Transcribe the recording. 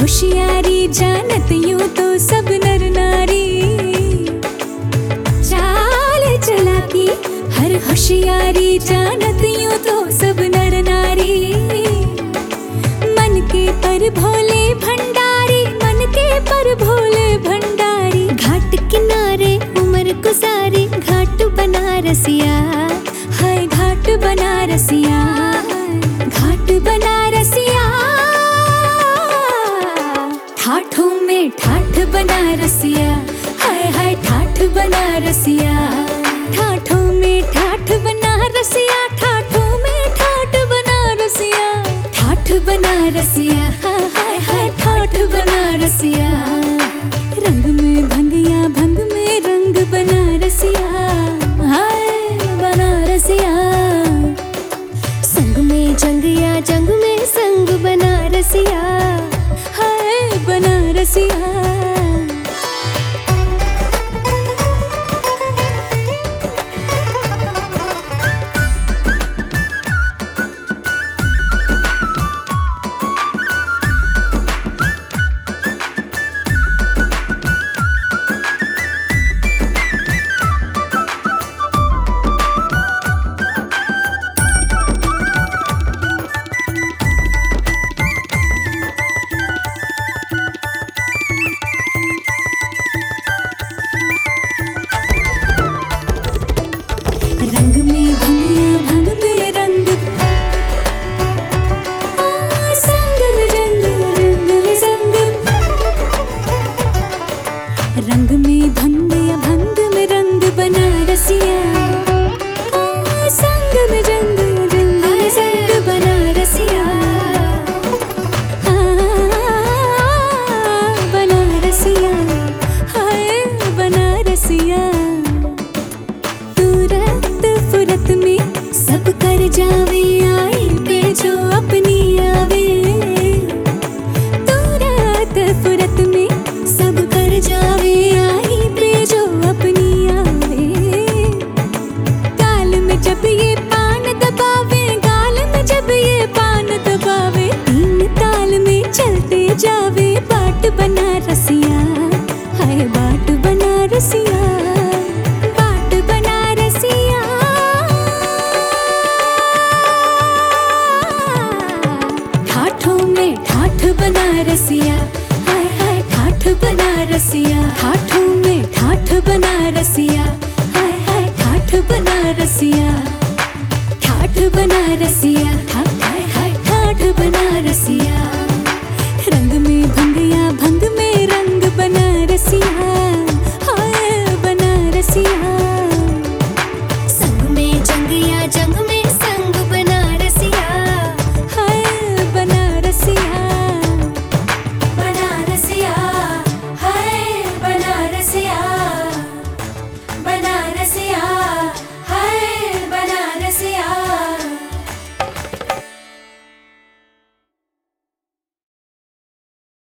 होशियारी जानत यू तो सब नर नारी। चाल चला की हर होशियारी जानत यू तो सब नर नारी। मन के पर भोले भंडारी, मन के पर भोले भंडारी। घाट किनारे उम्र गुजारी, घाट बनारसिया, हाय घाट बनारसिया। हाय ठाठ बना रसिया हाय हाय ठाठ बना रसिया ठाठों में ठाठ बना sia-sia see बना रसिया हाथों में ठाठ बना रसिया हाय हाय, ठाठ बना रसिया ठाठ बना रसिया